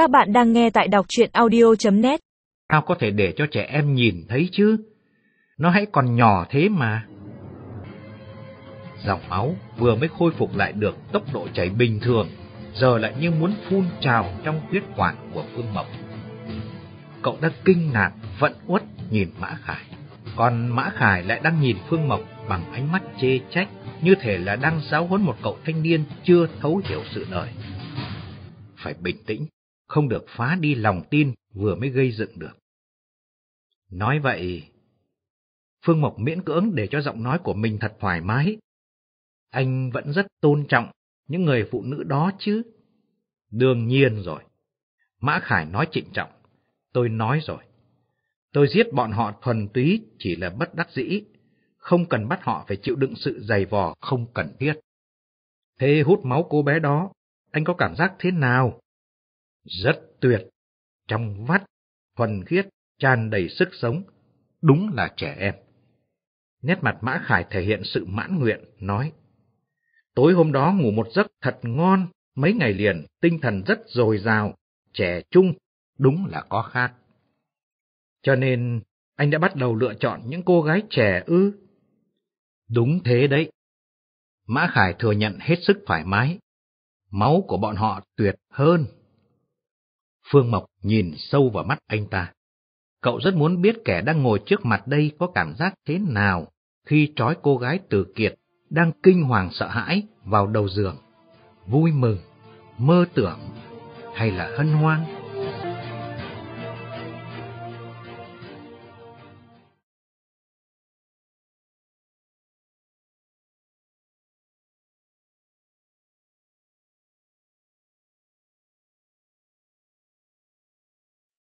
Các bạn đang nghe tại đọc truyện audio.net Sao có thể để cho trẻ em nhìn thấy chứ? Nó hãy còn nhỏ thế mà. Dòng máu vừa mới khôi phục lại được tốc độ chảy bình thường, giờ lại như muốn phun trào trong huyết quản của Phương Mộc. Cậu đang kinh ngạc, vận uất nhìn Mã Khải. Còn Mã Khải lại đang nhìn Phương Mộc bằng ánh mắt chê trách, như thể là đang giáo huấn một cậu thanh niên chưa thấu hiểu sự đời. Phải bình tĩnh, không được phá đi lòng tin vừa mới gây dựng được. Nói vậy, Phương Mộc miễn cưỡng để cho giọng nói của mình thật thoải mái. Anh vẫn rất tôn trọng những người phụ nữ đó chứ. Đương nhiên rồi. Mã Khải nói trịnh trọng. Tôi nói rồi. Tôi giết bọn họ thuần túy chỉ là bất đắc dĩ, không cần bắt họ phải chịu đựng sự dày vò không cần thiết. Thế hút máu cô bé đó, anh có cảm giác thế nào? Rất tuyệt, trong vắt, thuần khiết, tràn đầy sức sống, đúng là trẻ em. Nét mặt Mã Khải thể hiện sự mãn nguyện, nói. Tối hôm đó ngủ một giấc thật ngon, mấy ngày liền, tinh thần rất dồi dào, trẻ trung, đúng là có khác. Cho nên, anh đã bắt đầu lựa chọn những cô gái trẻ ư? Đúng thế đấy. Mã Khải thừa nhận hết sức thoải mái. Máu của bọn họ tuyệt hơn. Phương Mộc nhìn sâu vào mắt anh ta. Cậu rất muốn biết kẻ đang ngồi trước mặt đây có cảm giác thế nào khi trói cô gái từ kiệt đang kinh hoàng sợ hãi vào đầu giường. Vui mừng, mơ tưởng hay là hân hoan?